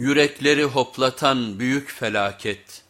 yürekleri hoplatan büyük felaket.